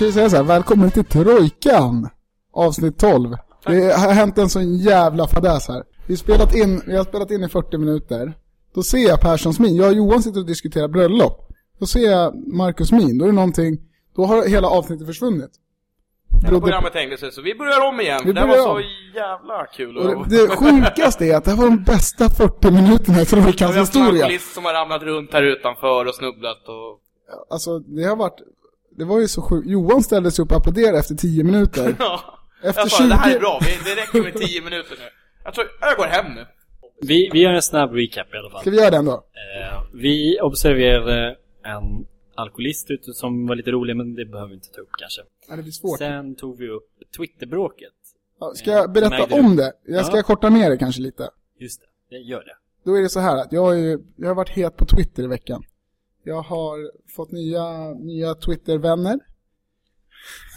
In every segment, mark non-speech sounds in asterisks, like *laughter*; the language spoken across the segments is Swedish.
ska ju säga så här, välkommen till Trojkan! Avsnitt 12. Det har hänt en sån jävla fadäs här. Vi, spelat in, vi har spelat in i 40 minuter. Då ser jag Perssons min. Jag och Johan sitter och diskuterar bröllop. Då ser jag Marcus min. Då är det någonting, då har hela avsnittet försvunnit. Hela Berodde- programmet hängde sig, så vi börjar om igen. Vi det var så om. jävla kul. Och det, det sjukaste är att det här var de bästa 40 minuterna i Trojkans Vi har haft en historia. som har ramlat runt här utanför och snubblat och... Alltså, det har varit, det var ju så sjukt. Johan ställde sig upp och applåderade efter 10 minuter. *laughs* Ja. Efter jag sa, det här 20 är bra, det räcker med 10 minuter nu. Jag tror, jag går hem nu. Vi, vi gör en snabb recap i alla fall. Ska vi göra den då? Eh, vi observerade en alkoholist ute som var lite rolig, men det behöver vi inte ta upp kanske. Ja, det blir svårt. Sen tog vi upp Twitterbråket. Ja, Ska jag berätta Som ägde om det? Jag ska Ja. korta ner det kanske lite. Just det, det gör det. Då är det så här att jag har ju, jag har varit het på Twitter i veckan. Jag har fått nya, nya Twitter-vänner.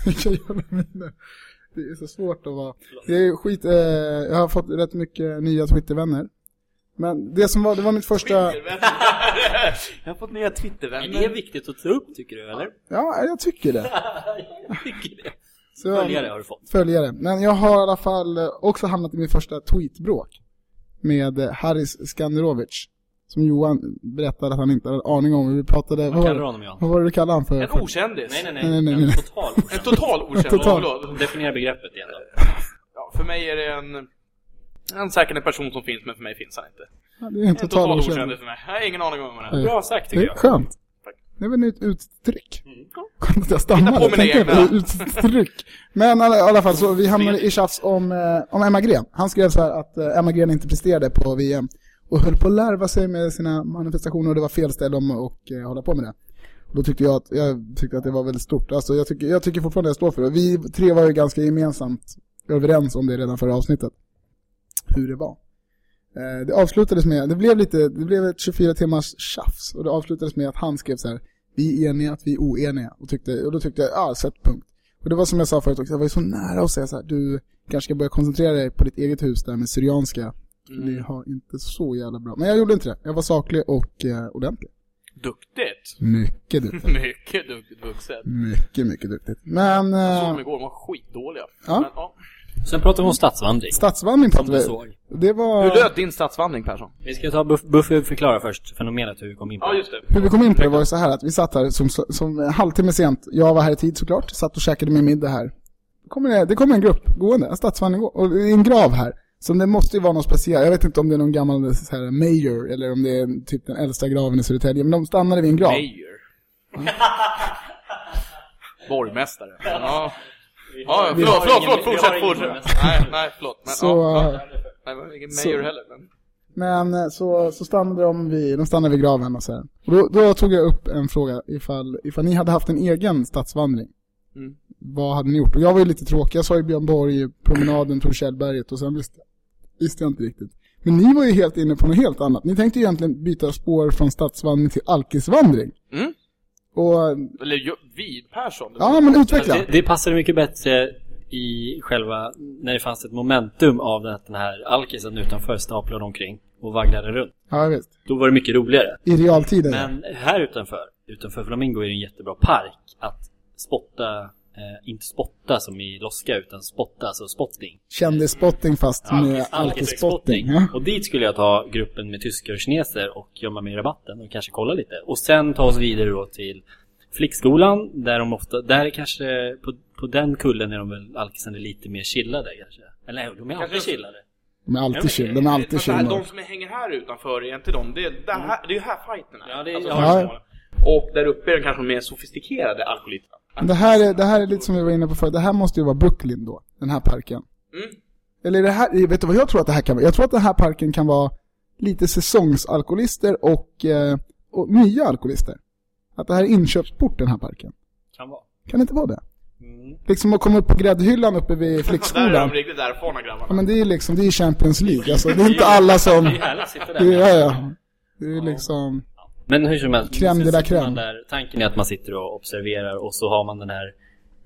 Vilka jävla miner. Det är så svårt att vara. Det är skit, eh, jag har fått rätt mycket nya Twitter-vänner. Men det som var, det var mitt första, jag har fått nya Är det Twittervänner. viktigt att ta upp, tycker du, eller? ja jag tycker det. *laughs* Jag tycker det. Så, Följare har du fått. följare. Men jag har i alla fall eh, också hamnat i min första tweetbråk. Med eh, Haris Skanderovic. Som Johan berättade att han inte hade aning om. Vi pratade, Vad kallar honom, Jan? vad var det du kallade han för? En okändis. Nej, nej, Nej, nej. nej, En nej. total En total okänd. Total. Förlåt. Definiera begreppet igen då. Ja, för mig är det en... Han är säkert en person som finns, men för mig finns han inte. Ja, det är en En total total okänd. okändis för mig. Jag har ingen aning om vem han är. Bra sagt, Det tycker är jag. skönt. Det är väl ett uttryck. Mm. Skönt att jag stammade. Tänk på uttryck. Men i alla, i alla fall så vi hamnade i tjafs om, eh, om Emma Gren. Han skrev så här att eh, Emma Gren inte presterade på VM. Och höll på att larva sig med sina manifestationer och det var fel ställe om att eh, hålla på med det. Och då tyckte jag att, jag tyckte att det var väldigt stort. Alltså jag tycker, jag tycker fortfarande jag står för det. Vi tre var ju ganska gemensamt överens om det redan förra avsnittet. Hur det var. Eh, Det avslutades med, det blev lite, det blev ett 24 timmars tjafs. Och det avslutades med att han skrev så här, vi är eniga, att vi är oeniga. Och, tyckte, och då tyckte jag, ja, sätt punkt. Och det var som jag sa förut också, jag var ju så nära att säga så här, du kanske ska börja koncentrera dig på ditt eget hus där med Syrianska. Mm. Det har inte så jävla bra. Men jag gjorde inte det. Jag var saklig och eh, ordentlig. Duktigt. Mycket *laughs* duktigt. Mycket duktigt vuxet. mycket, mycket duktigt. Men, Jag såg eh, dem igår, de var skitdåliga. Ja. Men, ja. Sen pratar vi om stadsvandring. stadsvandring pratade du vi. såg. Det var... Hur löd din stadsvandring Persson? Vi ska ta Buff- Buffy förklara först fenomenet hur vi kom in på Ja, det. just det. Hur vi kom in på det var ju så här att vi satt här som, som halvtimme sent. Jag var här i tid såklart, satt och käkade min middag här. Det kommer, det kommer en grupp gående, en stadsvandring och det är en grav här. Så det måste ju vara något speciellt. Jag vet inte om det är någon gammal så här, mayor eller om det är typ den äldsta graven i Södertälje. Men de stannade vid en grav. Mayor. *laughs* Borgmästare. Ja. Ja, förlåt, förlåt, förlåt, har fortsätt, fortsätt. Nej, nej, förlåt. Men, Så, ja, ja. Nej, ingen så- mayor heller. Men... Men eh, så, så stannade de vid, de stannade vid graven och så här. Och då, då tog jag upp en fråga ifall, ifall ni hade haft en egen stadsvandring. Mm. Vad hade ni gjort? Och jag var ju lite tråkig. Jag sa ju Björn Borg, promenaden, Torshällberget och sen visste, visste jag inte riktigt. Men ni var ju helt inne på något helt annat. Ni tänkte ju egentligen byta spår från stadsvandring till alkisvandring. Mm. Och, Eller ju- vi, Persson. ja men utveckla. Det, det passade mycket bättre i själva, när det fanns ett momentum av att den här alkisen utanför staplade omkring och vagnade runt. Ja visst. Då var det mycket roligare. I realtiden. Men här utanför, utanför Flamingo är det en jättebra park att spotta, eh, inte spotta som i loska utan spotta, alltså spotting. Kändisspotting fast med Alkis- alkisspotting. Ja. Och dit skulle jag ta gruppen med tyskar och kineser och gömma mig i rabatten och kanske kolla lite. Och sen ta oss vidare då till flickskolan där de ofta, där är kanske på, på den kullen är de väl alkisarna lite mer chillade kanske. Eller de är alltid Kanske- chillade. De är alltid chill. De är alltid här, chill. de som hänger här utanför är inte de. Det är, det här, det är ju här fighten är. Ja, det är- Alltså, ja. Och där uppe är de kanske mer sofistikerade alkoholisterna. Det här, är, det här är lite som vi var inne på förut. Det här måste ju vara Brooklyn då. Den här parken. Mm. Eller är det här, vet du vad jag tror att det här kan vara? Jag tror att den här parken kan vara lite säsongsalkoholister och, eh, och nya alkoholister. Att det här är inköpsport den här parken. Kan vara. Kan det inte vara det? Mm. Liksom att komma upp på gräddhyllan uppe vid *laughs* Där är flickskolan. de riktigt erfarna grabbarna. Ja men det är liksom, det är Champions League. Alltså det är inte alla som... Det är, ja, ja. Det är liksom... Men hur som helst, sitter crème. man där, tanken är att man sitter och observerar och så har man den här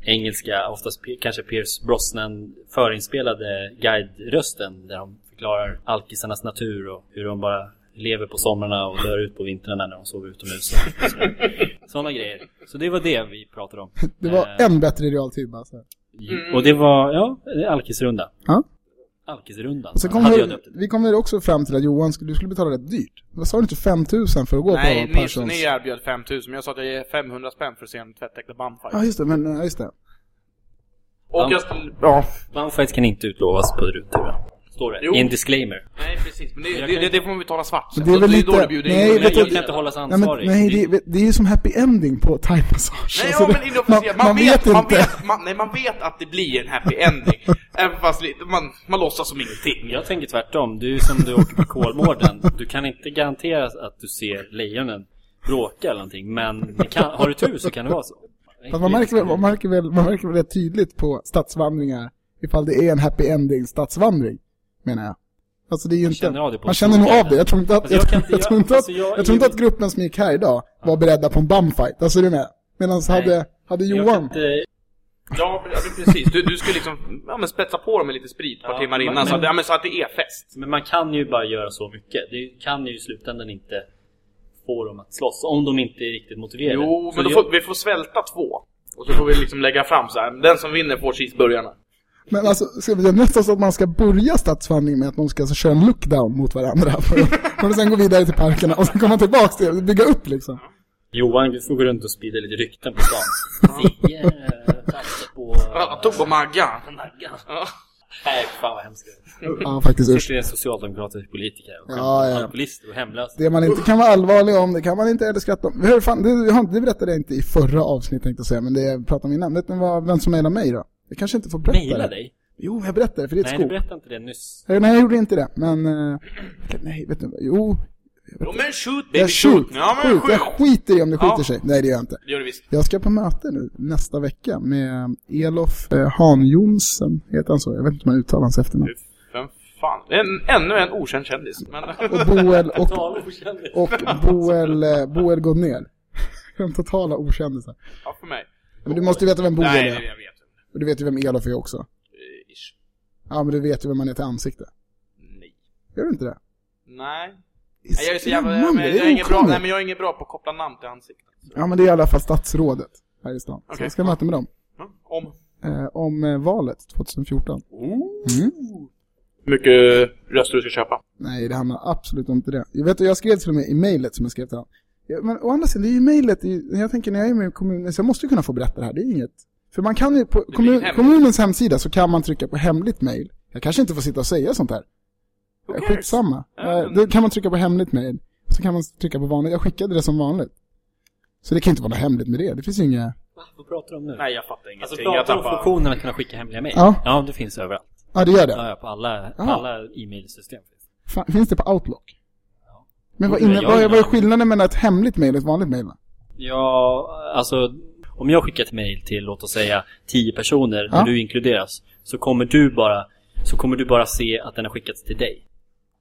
engelska, oftast kanske Pierce Brosnan förinspelade guide-rösten där de förklarar alkisarnas natur och hur de bara lever på somrarna och dör ut på vintrarna när de sover utomhus. Sådana *laughs* grejer. Så det var det vi pratade om. Det var Eh, än bättre i realtid bara. Så. Och det var, ja, alkisrunda. Ja. Alkisrundan. Så kom hade vi, jag vi kom också fram till att Johan, skulle, du skulle betala rätt dyrt. Vad sa du inte? 5000 för att gå Nej, på Perssons? ni erbjöd 5000, men jag sa att jag ger 500 spänn för att se en tvättäkta bumfight. Ja, just det. Men, just det. Och jag skulle... Ja. Bunfights kan inte utlovas på rutor. Står det. Jo. I en disclaimer. Nej, precis. Men det, det, det, det får man betala svart. Det är väl då, lite- då du bjuder nej, in. vet Men du- jag kan inte hållas Nej, men, ansvarig. nej det, det är ju som happy ending på Thai Massage. Nej, Alltså, ja, men inofficiellt. Man, man vet, vet man, inte. vet, man, nej, man vet att det blir en happy ending. *laughs* Även fast man, man låtsas som ingenting. Jag tänker tvärtom. Du är som du åker på Kolmården. Du kan inte garantera att du ser lejonen bråka eller någonting. Men kan, har du tur så kan det vara så. Fast man märker, väl, man, märker väl, man märker väl rätt tydligt på stadsvandringar ifall det är en happy ending stadsvandring, menar jag. Alltså det är ju inte... känner av det på man känner nog av det. Jag tror inte att, Alltså, jag, tror inte alltså, jag jag tror inte är- att gruppen som gick här idag var beredda på en bumfight. Alltså är du med? Medan hade, hade Johan... inte, Ja, men- men precis. Du, du ska liksom ja, men spetsa på dem med lite sprit ett par Ja, timmar men- innan. så, att, men- ja, men så att det är fest. men man kan ju bara göra så mycket. Det kan ju i slutändan inte få dem att slåss. Om de inte är riktigt motiverade. Jo, Så men då får, vi får svälta två. Och så får vi liksom lägga fram så här. Den som vinner får cheeseburgarna. Men alltså, ska vi säga nästan så att man ska börja stadsvandringen med att de ska alltså köra en lookdown mot varandra. *laughs* För att, sen gå vidare till parkerna och sen komma tillbaks till det, bygga upp liksom. Johan, du får gå runt och sprida lite rykten på stan. Sigge satsar på... Jag tog på Maggan. Ja. Nej, fan vad hemskt. Ja, faktiskt usch. Sitter en socialdemokratisk politiker och Ja, ja. alkoholister och hemlösa. Det man inte kan vara allvarlig om, det kan man inte heller skratta om. Hur fan, det, det berättade jag inte i förra avsnittet tänkte jag säga, men det jag pratade om innan. Vet ni vad, vem som mejlade mig då? Jag kanske inte får berätta Mejla det. dig? Jo, jag berättade för det är ett Nej, du berättade inte det nyss. Eh, Nej, jag gjorde inte det, men... eh, nej, vet du? Jo, Jo, men shoot baby, jag shoot! skjut, Ja, men skjut. Jag skjut! skiter i om det skiter Ja. sig. Nej, det gör jag inte. Det gör du visst. Jag ska på möte nu nästa vecka med Elof eh, Han-Jonsen, heter han så? Jag vet inte om man uttalar hans efternamn. Vem fan? En, ännu en okänd kändis. Men... *laughs* Och Boel, och, okändis. och Boel, eh, Boel går ner. De totala okändisar. ja, för mig. Men du måste ju veta vem Boel Nej, är. jag vet. Och du vet ju vem Elof är också. Eh, Ish. Ja, men du vet ju vem man är till ansikte. Nej. Gör du inte det? Nej. Det Nej, Jag är så jävla... skrämmande, Jag, det jag, är ingen bra, nej, men jag är ingen bra på att koppla namn till ansiktet. Ja, men det är i alla fall statsrådet här i stan. Så Okej. jag ska möta med dem. Ja, Om. Eh, om eh, valet 2014. Mm. Hur mycket röster du ska köpa? Nej, det handlar absolut inte det. Jag vet jag skrev till och med i mejlet som jag skrev till honom. Men å andra sidan, det är ju mejlet, jag tänker när jag är med i kommunen, så jag måste ju kunna få berätta det här, det är inget. För man kan ju, på kommun, kommunens hemsida så kan man trycka på hemligt mejl. Jag kanske inte får sitta och säga sånt här. Cares? Skitsamma. Ja, Eh, Då kan man trycka på hemligt mejl. Så kan man trycka på vanligt, jag skickade det som vanligt. Så det kan inte vara något hemligt med det, det finns ju inga... Vad pratar du om nu? Nej, jag fattar ingenting. Alltså pratar du om funktionen att kunna skicka hemliga mejl? Ja. Ja, det finns överallt. Ja, det gör det. Ja, ja, på alla, på Ja. alla e-mailsystem. finns det. På Outlook? Men vad, inne, vad, vad är skillnaden mellan ett hemligt mejl och ett vanligt mejl? va? Ja, alltså om jag skickar ett mejl till låt oss säga 10 personer Ja. där du inkluderas så kommer du bara så kommer du bara se att den har skickats till dig.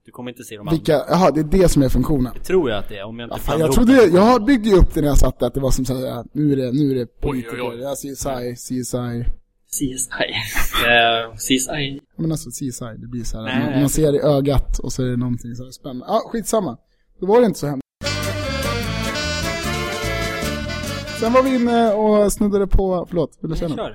Du kommer inte se de andra. Vilka, jaha, det är det som är funktionen. Det tror jag att det är om jag inte Ja, fan, jag trodde, det. jag byggde ju upp det när jag satt där, att det var som såhär, nu är det, nu är det politiker, oj, oj. ja CSI, CSI, CSI. *laughs* Eh, CSI. men alltså CSI, det blir såhär, Nej, man, man ser i ögat och så är det någonting så här spännande. Ja, ah, skitsamma. Då var det inte så hemskt. Sen var vi inne och snuddade på, förlåt, vill du säga något?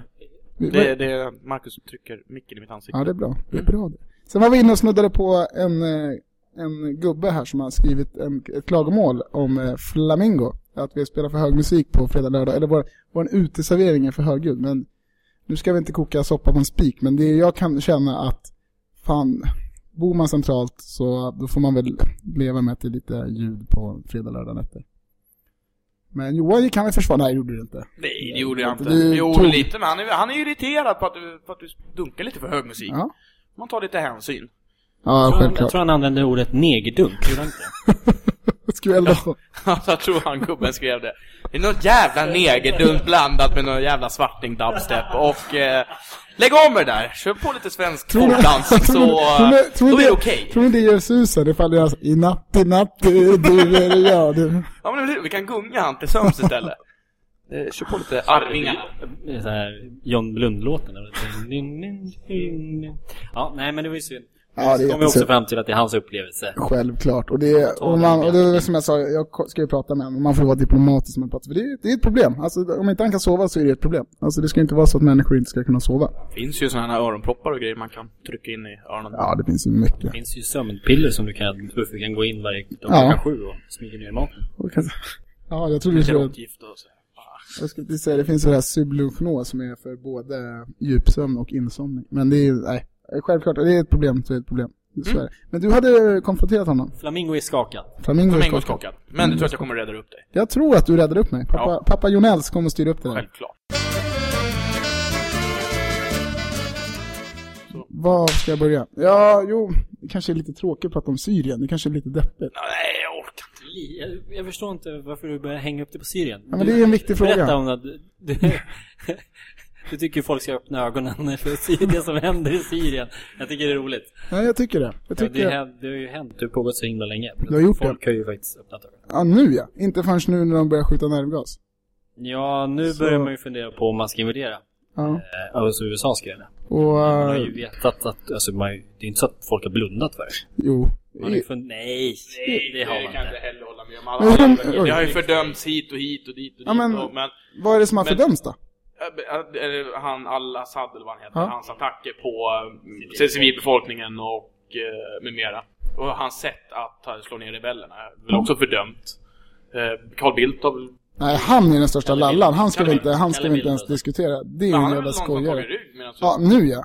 Det, det är Marcus som trycker micken i mitt ansikte. Ja, det är bra. Det är bra det. Sen var vi inne och snuddade på en, eh, en gubbe här som har skrivit en, ett klagomål om eh, Flamingo. Att vi spelar för hög musik på fredag, lördag. Eller vår, vår uteservering är för högljudd. Men nu ska vi inte koka soppa på en spik. Men det jag kan känna att fan, bor man centralt så då får man väl leva med att det är lite ljud på fredag, lördag nätter. Men Johan gick han i försvar. Nej, det gjorde du inte. Nej, det gjorde jag inte. Du jo, tog- lite, men han är, han är irriterad på att, du, på att du dunkar lite för hög musik. Ja, Man tar lite hänsyn. ja Jag tror, han, jag självklart. tror han använde ordet negerdunk, gjorde han inte? *laughs* Skräll *laughs* då. jag tror han gubben skrev det. Det är något jävla negerdunk blandat med någon jävla svarting dubstep och... Eh, lägg av med det där! Kör på lite svensk folkdans *laughs* så... tror ni- tror ni- då är det- okej. Tror ni det gör susen ifall alltså, i natt, i natt, du, är jag, du. Ja men vi kan gunga han till sömns istället. Eh, kör på lite Arvingar. Det är så här John Blund-låten. eller? Ja, nej men det var ju synd. Ja, det Så är kom vi också fram till att det är hans upplevelse. Självklart. Och det, är, och, man, och det är som jag sa, jag ska ju prata med honom. Man får vara diplomatisk med pratar. För det är, det är ett problem. Alltså, om inte han kan sova så är det ett problem. Alltså det ska inte vara så att människor inte ska kunna sova. Det finns ju sådana här öronproppar och grejer man kan trycka in i öronen. Ja, det finns ju mycket. Det finns ju sömnpiller som du kan, du kan gå in varje dag Ja. klockan sju och smyga ner i maten. Kan- Ja, jag tror du skulle... Råttgift och så. Jag skulle säga, det finns ju det här Sublufenol som är för både djupsömn och insomning. Men det är ju, nej. Självklart, det är ett problem så är det ett problem. Så Mm. det. Men du hade konfronterat honom. Flamingo är skakad. Flamingo Flamingo är skakad. Men du tror att jag kommer rädda upp dig? Jag tror att du räddade upp mig. Pappa, Ja. pappa Jonells kommer styra upp det där. Självklart. Var ska jag börja? Ja, jo, det kanske är lite tråkigt att prata om Syrien. Det kanske är lite deppigt. Nej, jag orkar inte. Jag, jag förstår inte varför du börjar hänga upp dig på Syrien. Ja, men det är en viktig fråga. Berätta om att du, *laughs* du, tycker folk ska öppna ögonen för det som händer i Syrien. Jag tycker det är roligt. Nej, jag tycker det. Jag Ja, tycker... det, har- det har ju hänt, det har pågått så himla länge. Du har gjort det. Folk har ju faktiskt öppnat ögonen. Ja, nu ja. Inte förrän nu när de börjar skjuta nervgas. Ja, nu Så- börjar man ju fundera på om man ska invadera. Ja. Eh, Alltså USA ska göra det. Och... Man har eh, ju vetat att, alltså man, det är inte så att folk har blundat för det. jo. Man har ju fund- nej, det har man kan jag inte inte. heller hålla med om. Alla, det har ju fördömts hit och hit och dit och dit. Ja, men- och, men Vad är det som har Men- fördömts då? Äh, äh, han Al-Assad eller vad han heter, Ja. hans attacker på äh, civilbefolkningen och äh, med mera. Och hans sätt att äh, slå ner rebellerna är väl också fördömt. Carl Bildt har väl... Nej, han är den största Kalle lallan. Han ska vi inte, han ska vi inte ens diskutera. Det är en jävla skojare. Ja, nu ja.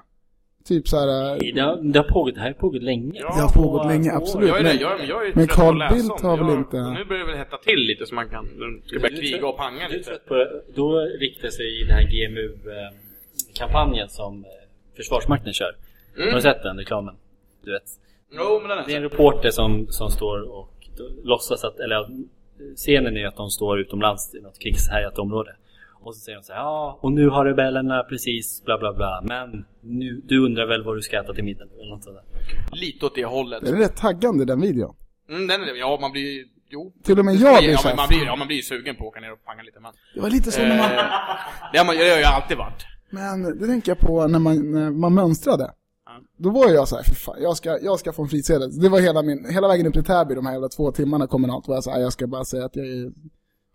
Typ så här. eh, Det har, det har pågått, det här har pågått länge. Ja, Det har pågått Två länge, år. absolut. Jag är, men- jag, är- jag är men Carl Bildt har väl inte- Nu börjar det väl hetta till lite så man kan ska börja kriga och panga Du är lite. på. Då riktar sig den här GMU-kampanjen som eh, Försvarsmakten kör. Mm. Har du sett den reklamen? Du vet. Jo, men den Det är en är reporter som, som står och låtsas att, eller scenen är att de står utomlands i något krigshärjat område. Och så säger de så här, ja, och nu har rebellerna precis bla bla bla, men nu, du undrar väl vad du ska äta till middag eller något sånt där. lite åt det hållet. Den är rätt taggande den videon. Mm, den är det. Ja, man blir. Jo. Till och med jag blir ja, man blir, ja, man blir ju sugen på att åka ner och panga lite. Men, Det var lite så när man... eh, det, har man, det har ju alltid varit. Men det tänker jag på när man, när man mönstrade. Då var jag så här, för fan, jag ska, jag ska få en frisedel. Det var hela min, hela vägen upp till Täby, de här jävla två timmarna kommunalt, var jag så här, jag ska bara säga att jag är,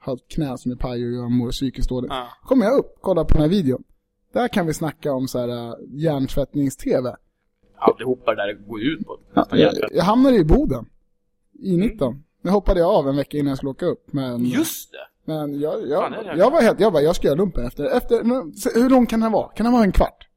har ett knä som är paj och jag mår psykiskt dåligt. Ja. Kommer jag upp, kollar på den här videon. Där kan vi snacka om så här äh, hjärntvättnings-tv. Allihopa det där går ut på. Ja, jag, jag hamnade i Boden. I 19. Nu hoppade jag av en vecka innan jag skulle åka upp. Men, Just det! men jag, Fan, jag, det det. jag var helt, jag bara, jag ska göra lumpen efter, efter, hur lång kan den vara? Kan den vara en kvart?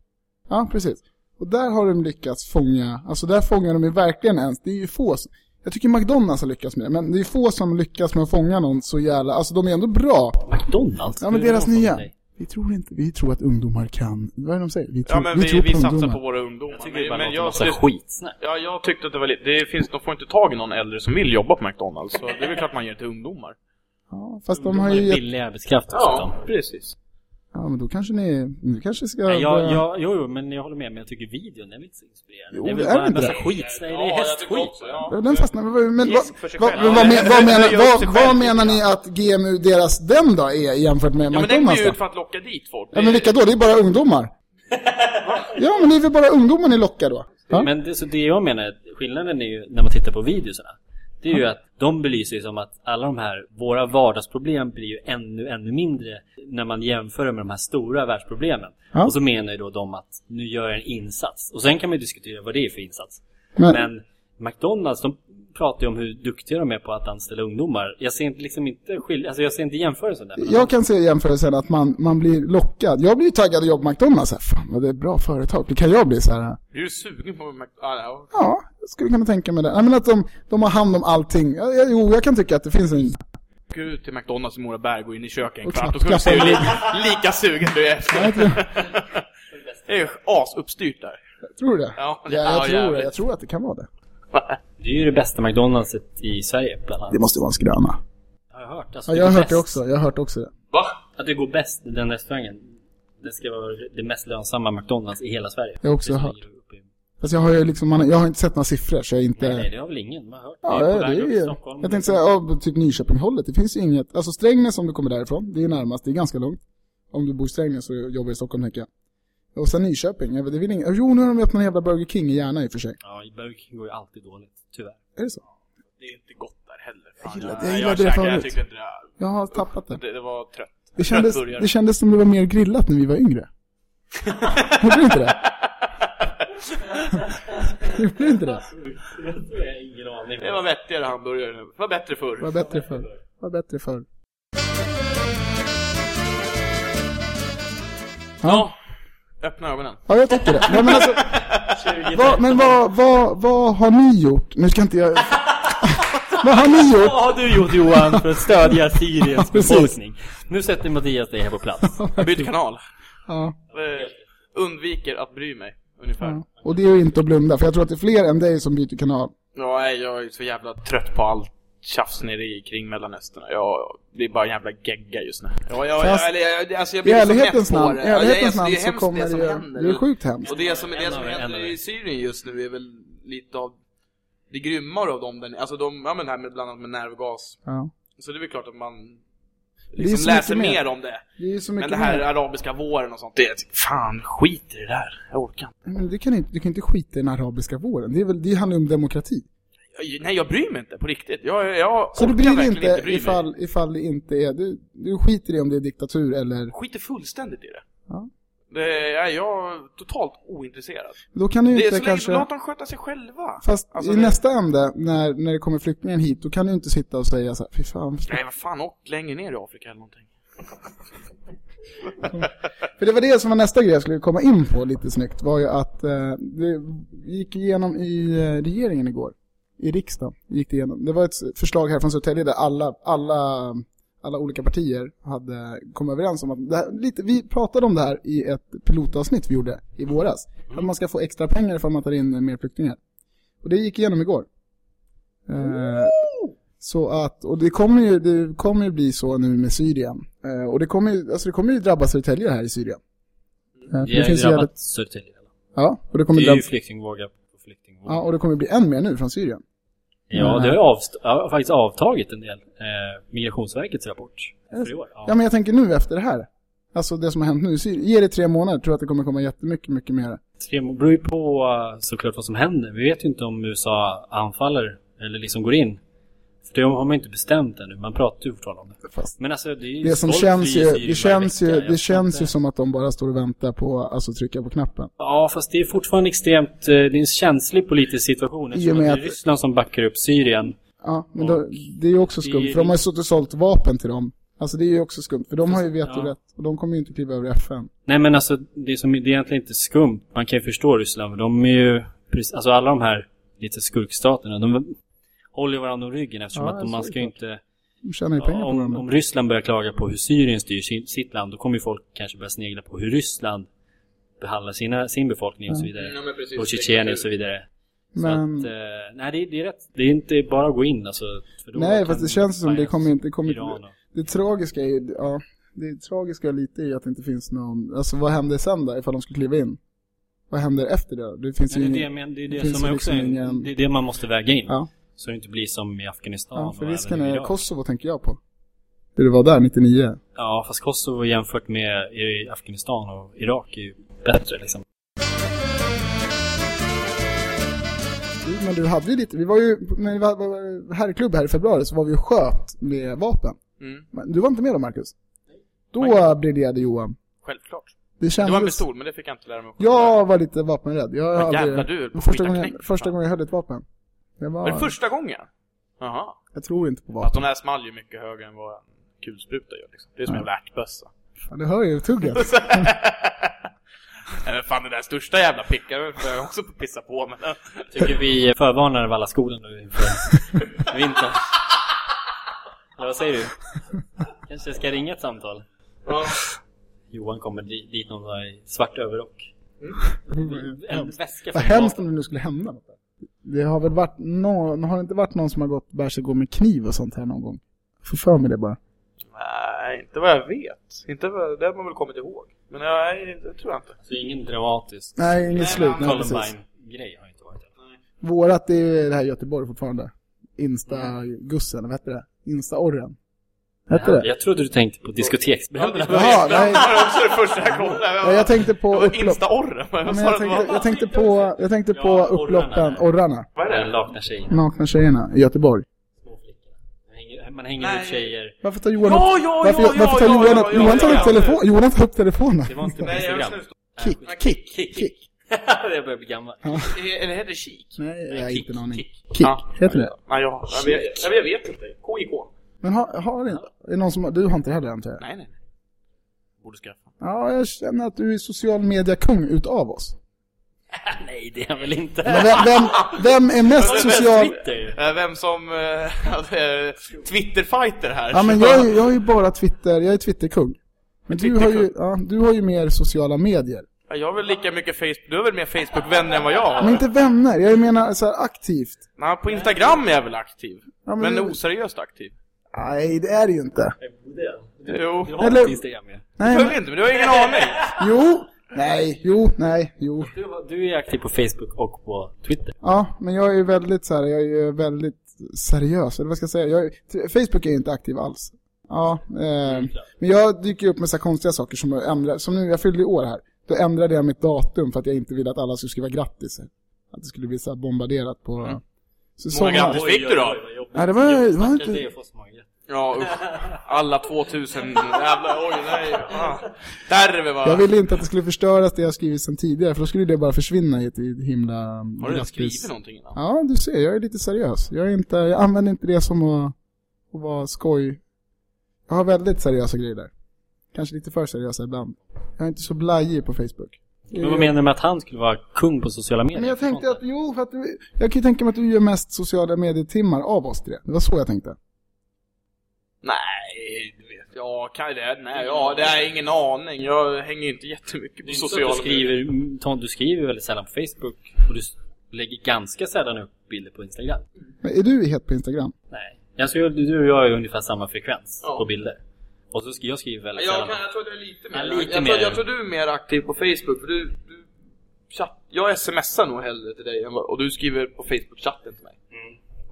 Ja, precis. Och där har de lyckats fånga, alltså där fångar de ju verkligen ens, det är ju få, som- jag tycker McDonalds har lyckats med det, men det är få som lyckas med att fånga någon så jävla, alltså de är ändå bra. McDonalds? Ja men Det deras nya, vi tror inte, vi tror att ungdomar kan, vad är det de säger? Vi tror, Ja, men vi, tror vi, på satsar ungdomar. på våra ungdomar. Jag tycker det bara men, men låter jag, massa det, skitsnack. ja, jag tyckte att det var lite... Det finns, de får inte tag i någon äldre som vill jobba på McDonalds. Så det är väl klart man ger till ungdomar. Ja, fast de Ungdomar har ju billig arbetskraft dessutom. precis. Ja men då kanske ni, ni kanske ska Nej, jag, jag, jo, jo, men jag håller med. Men jag tycker videon är lite så inspirerande. Jo, det är det väl är bara en massa det. skit. Nej, det är jag hästskit. också, ja. Ja, Den fastnar, men, men vad, vad, vad, Ja, men- menar, vad, vad menar ni att GMU, deras, den då är jämfört med Ja, men den McDonalds ju ut för att locka dit folk. Ja men vilka då? Det är bara ungdomar. *laughs* ja men det är väl bara ungdomar ni lockar då? Ja? Men det, så det jag menar, skillnaden är ju när man tittar på videosarna. Det är ju att de belyser ju som att alla de här, våra vardagsproblem blir ju ännu, ännu mindre när man jämför med de här stora världsproblemen. Ja. Och så menar ju då de att nu gör jag en insats. Och sen kan man ju diskutera vad det är för insats. Men- Men McDonalds, de pratar ju om hur duktiga de är på att anställa ungdomar. Jag ser inte liksom inte skil... alltså jag ser inte jämförelsen där. Jag kan se jämförelsen att man, man blir lockad. Jag blir ju taggad att jobba på McDonalds. Här. Fan vad det är ett bra företag. Det kan jag bli så här. Är du sugen på Mc... Ah, ja. Skulle kunna tänka mig det. Nej, men att de, de har hand om allting. Jo, jag kan tycka att det finns en... Gå ut till McDonalds i Moraberg, gå in i köket en Och kvart och så ska du se skaffa li, lika sugen du är efter. *laughs* Det är juasuppstyrt där. tror du det? Ja, ja jag ja, tror det. Jag tror att det kan vara det. Det är ju det bästa McDonaldset i Sverige bland annat. Det måste vara en skröna. Har jag hört. Alltså, Ja, jag har hört det också. Jag har hört också det. Va? Att det går bäst, den restaurangen. Det ska vara det mest lönsamma McDonalds i hela Sverige. Jag har också hört. Fast jag har ju liksom, man, jag har inte sett några siffror så jag inte... Nej, nej, det har väl ingen. Man har hört. Ja, det är på det väg till är, Stockholm. jag tänkte säga, ja, typ Nyköping-hållet. Det finns ju inget, alltså Strängnäs om du kommer därifrån, det är närmast, det är ganska långt. Om du bor i Strängnäs och jobbar i Stockholm tänker jag. Och sen Nyköping. Jag vet, det vill ingen... Jo, nu har de öppnat en jävla Burger King i Järna i och för sig. Ja, i Burger King går ju alltid dåligt, tyvärr. Är det så? Det är inte gott där heller. Fan, Jag gillade- jag, jag jag, gillade det käkade, jag förut. tyckte inte det, Jag har tappat det. det, det var trött. Det kändes, Trött det kändes som det var mer grillat när vi var yngre. *laughs* Gjorde det inte det? *laughs* Gjorde det inte det? Ingen aning. Det var vettigare hamburgare nu. Det var bättre förr. Det var bättre förr. Det var bättre förr. Ja. Öppna ögonen. Ja, jag tycker det. Nej, men alltså, *laughs* vad, men vad, vad, vad har ni gjort? Nu ska inte jag... *laughs* vad har ni gjort? Vad har du gjort Johan för att stödja Syriens Precis. befolkning? Nu sätter Mattias dig här på plats. Jag byter kanal. Ja, Eh, undviker att bry mig, ungefär. ja. Och det är ju inte att blunda, för jag tror att det är fler än dig som byter kanal. Ja, jag är så jävla trött på allt tjafs nere i kring Mellanöstern. Jag, det är bara en jävla gegga just nu. Ja, jag, Fast- jag, jag, alltså jag I blir så ärlighetens mätt på namn, det. i ärlighetens alltså, namn det är så hemskt kommer det som det händer. Det är sjukt hemskt. Och det som, det som händer i Syrien just nu är väl lite av det grymmare av dem. Alltså de, ja men det här med bland annat med nervgas. Ja. Så det är väl klart att man liksom läser mer. mer. om det. Det Men det här mer. arabiska våren och sånt, det är fan skit i det där. Jag orkar inte. Men du kan inte, du kan inte skita i den arabiska våren. Det, är väl, det handlar ju om demokrati. Jag- Nej, jag bryr mig inte på riktigt. Jag, jag Så du bryr dig verkligen inte bry ifall, ifall det inte är... Du, du skiter i om det är diktatur eller... skiter fullständigt i det. Det är jag totalt ointresserad. Då kan du Det inte länge, kanske... låt dem sköta sig själva. Fast Alltså, i det- nästa ände, när, när det kommer flyktingar hit, då kan du inte sitta och säga så här, fy fan. Nej, vad fan, och längre ner i Afrika eller någonting. *laughs* För det var det som var nästa grej jag skulle komma in på lite snyggt, var ju att eh, det gick igenom i eh, regeringen igår. I riksdagen gick det igenom. Det var ett förslag här från Södertälje där alla, alla, alla olika partier hade kommit överens om att, det här, lite, vi pratade om det här i ett pilotavsnitt vi gjorde i våras. Att man ska få extra pengar ifall man tar in mer flyktingar. Och det gick igenom igår. Eh, så att, och det kommer ju, det kommer ju bli så nu med Syrien. Eh, och det kommer ju, alltså det kommer ju drabba Södertälje här i Syrien. Eh, för Det är finns drabbat jävligt, Södertälje. ja, och det kommer Det är ju flyktingvåga på flyktingvåga. ja, och det kommer bli än mer nu från Syrien. Ja, det har avst- ja, faktiskt avtagit en del. Eh, Migrationsverkets rapport för i år. Ja. Ja, men jag tänker nu efter det här. Alltså det som har hänt nu. Ge det tre månader, tror jag att det kommer komma jättemycket, mycket mer. Det beror ju på eh, såklart vad som händer. Vi vet ju inte om USA anfaller eller liksom går in. Det har man inte bestämt ännu. Man pratar ju fortfarande om det. Fast Men alltså det det som känns ju, det känns ju, det känns ju som att de bara står och väntar på, alltså trycka på knappen. Ja, fast det är fortfarande extremt... eh, Det är en känslig politisk situation. I och med att det är Ryssland som backar upp Syrien. Ja, men då, det är ju också skumt, för de har ju suttit och sålt vapen till dem. Alltså det är ju också skumt, för de har ju Ja. vetorätt. Och de kommer ju inte kliva över FN. Nej men alltså, det, som, det är egentligen inte skumt. Man kan ju förstå Ryssland. För de är ju... Alltså alla de här lite skurkstaterna, de håller varandra om ryggen eftersom Ja, att de, man det ska ju inte... Tjänar ju pengar på Om, varandra. om Ryssland börjar klaga på hur Syrien styr sitt land, då kommer ju folk kanske börja snegla på hur Ryssland behandlar sina, sin befolkning och så vidare. Ja, precis. Och Tjetjenien och så vidare. Men- Så att, eh, nej det, är- det är rätt. Det är inte bara att gå in alltså. För då Nej, fast det känns som det kommer inte, det kommer inte, och, det tragiska är ju, ja, det tragiska lite är att det inte finns någon, alltså vad händer sen då ifall de skulle kliva in? Vad händer efter det? Det finns ju det är det, men det, är det, det som är också liksom ingen- det är det man måste väga in. ja, Så det inte blir som i Afghanistan ja, för risken är. Kosovo tänker jag på. Det du var där 99. Ja, fast Kosovo jämfört med i Afghanistan och Irak är ju bättre liksom. Men du hade ju lite, vi var ju, när vi var, var herrklubb här i februari så var vi ju sköt med vapen. Mm, Men du var inte med då Marcus? Då briljerade Johan. självklart. Det Det kändes... var en pistol, men det fick jag inte lära mig. Jag var lite vapenrädd. Jag Vad aldrig... jävlar du första, gången, knäck. första gången jag höll ett vapen. Det var... Var det första gången? Jaha. Jag tror inte på Att vapen. de där small ju mycket högre än vad en kulspruta gör liksom. Det är som en jävla ärtbössa. Ja, du hör ju tugget. *laughs* Nej men fan den där största jävla pickaren får jag också pissa på men... Tycker vi förvarnar Valla skolan nu inför *laughs* vintern. Eller vad säger du? Kanske jag ska ringa ett samtal? Ja. Johan kommer dit, dit någon i svart överrock. En väska Vad hemskt om det nu skulle hända något. där. Det har väl varit någon, har det inte varit någon som har gått bär sig gå med kniv och sånt här någon gång? Får för mig det bara. Nej, inte vad jag vet. Inte vad, det har man väl kommit ihåg. Men nej, det tror jag inte. Så ingen dramatisk Nej, inget slut. Columbine-grej har inte varit det. Vårat är det här Göteborg fortfarande. Insta-gussen, vad heter det? Insta-orren. Hette det? Jag trodde du tänkte på diskoteksbränderna. Nej. Det var också det första jag kollade. Ja, jag tänkte på upplopp. Ja, jag, tänkte, på, jag tänkte på Ja, upploppen, orrarna. Vad är Den det? nakna tjejen. Nakna tjejerna i Göteborg. Man hänger, Nej. ut tjejer. Varför tar Johan Ja, upp, ja, varför, ja, varför tar ja, Johan, ja, upp- ja, Johan tar ja, upp ja. telefon, Johan tar upp telefonen. Det var inte på Nej, jag Instagram. Kick, kick, Kick. kick. *laughs* jag börjar bli gammal. Eller heter det kik? Nej, jag har inte en aning. Kick. Ja. heter det? Nej, jag, jag, vet, jag, vet, jag vet inte. KIK? Men har, har det, är det någon som, du har inte det heller antar jag? Nej, nej. nej. Borde skaffa. Ja, jag känner att du är social media kung utav oss. *laughs* Nej, det är han väl inte. Men vem, vem, vem är mest social... Twitter. Eh, Vem som eh, hade *laughs* Twitter-fighter här. Ja, men jag, är- jag är ju bara Twitter, jag är Twitterkung. Men du har, ju, ja, du har ju mer sociala medier. Ja, Jag har väl lika mycket Facebook, du har väl mer Facebook-vänner än vad jag Men har? inte vänner, jag menar så här aktivt. Nej, på Instagram är jag väl aktiv. Ja, Men du- oseriöst aktiv. Nej, det är det ju inte. Jo. Du har Eller- inte Instagram ju. Nej, Jag men, vet inte, men du har ingen aning. *laughs* jo, nej, jo, nej, jo. Du, du är aktiv på Facebook och på Twitter. Ja, men jag är ju väldigt så här, jag är ju väldigt seriös, eller vad ska jag säga? Jag, är- Facebook är ju inte aktiv alls. Ja, eh, men jag dyker upp med så här konstiga saker som att ändra, som nu, jag fyllde i år här. Då ändrade jag mitt datum för att jag inte ville att alla skulle skriva grattis. Att det skulle bli så här bombarderat på... Mm. Så Många grattis. fick du då? Nej, det var- det var inte- Ja, usch. Alla 2000 jävla, oj nej. Ah. Där va. Jag ville inte att det skulle förstöras det jag skrivit sedan tidigare, för då skulle det bara försvinna i ett himla... Har du skrivit någonting innan? Ja, du ser, jag är lite seriös. Jag, är inte, jag använder inte det som att, att vara skoj. Jag har väldigt seriösa grejer där. Kanske lite för seriösa ibland. Jag är inte så blajig på Facebook. Men vad menar du med att han skulle vara kung på sociala medier? Men jag tänkte att, jo, för att jag kan ju tänka mig att du gör mest sociala medietimmar av oss tre. Det var så jag tänkte. Nej, du vet. Ja, kan det? Nej, ja, det är ingen aning. Jag hänger inte jättemycket på sociala att du skriver, Tom, du skriver väldigt sällan på Facebook och du lägger ganska sällan upp bilder på Instagram. Men är du het på Instagram? Nej. Alltså, du du och jag är ungefär samma frekvens Ja. på bilder. Och så ska jag skriva väldigt Jag, sällan. kan, jag tror du är lite mer, Ja, lite jag, mer. Tror, jag tror du är mer aktiv på Facebook, för du, du chatt, jag smsar nog hellre till dig än vad, och du skriver på Facebook-chatten till mig.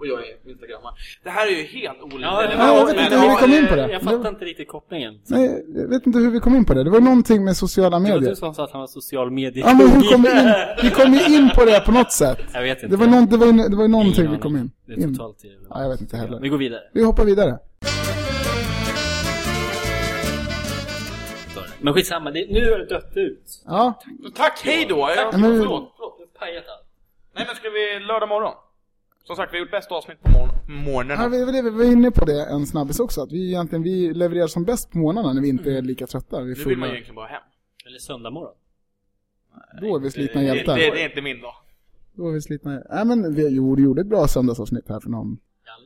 Och jag är Instagrammar. Det här är ju helt olika. Ja, Ja, jag vet inte hur vi kom in på det. Jag fattar inte riktigt kopplingen. Nej, jag vet inte hur vi kom in på det. Det var någonting med sociala Det var medier. du som sa att han var social medier. Ja, men hur kom vi in? *laughs* Vi kom ju in på det på något sätt. Jag vet inte. Det var, någon, det var, det var någonting vi kom in. Det är in. totalt irrelevant. Ja, jag vet inte heller. Vi går vidare. Vi hoppar vidare. Men skitsamma, det, nu har det dött ut. Ja, Tack, hej då! Jag, Ja, men- förlåt. Förlåt, pajat allt. Nej men ska vi lördag morgon? Som sagt, vi har gjort bästa avsnitt på morgon, morgonen. ja vi, vi, vi var inne på det en snabbis också. Att vi egentligen vi levererar som bäst på morgnarna när vi inte är lika trötta. Vi är Nu vill man egentligen bara hem. Eller söndag morgon. Då är vi slitna Det, det, hjältar. det är inte min dag. Då är vi slitna Nej men vi, jo, du gjorde ett bra söndagsavsnitt här för någon.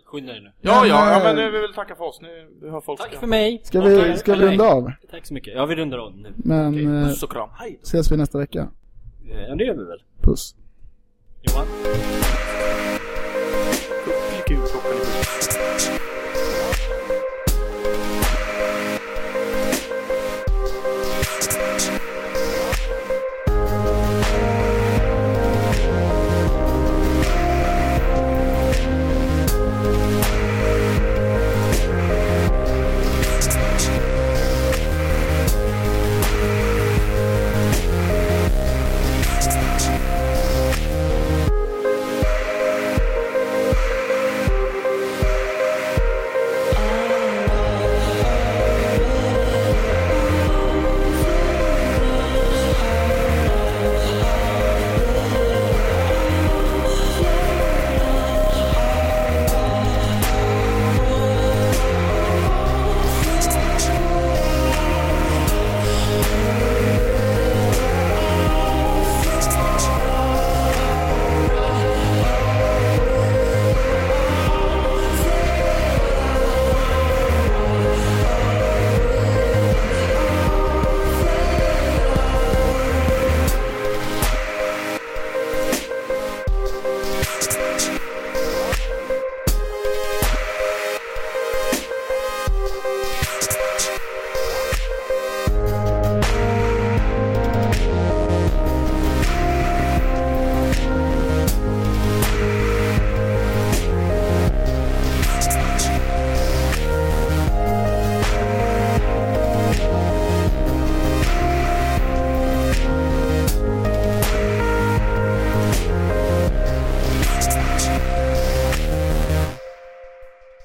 Skynda dig nu. Ja, ja, ja, eh, men nu vill vi väl tacka för oss. Nu vi har folk Tack som- för mig. Ska vi, ska vi runda av? Tack så mycket. Ja, vi rundar av nu. Men Okej, eh, puss och kram. Hej ses vi nästa vecka. Ja, det gör vi väl. Puss. Johan? Q そっくり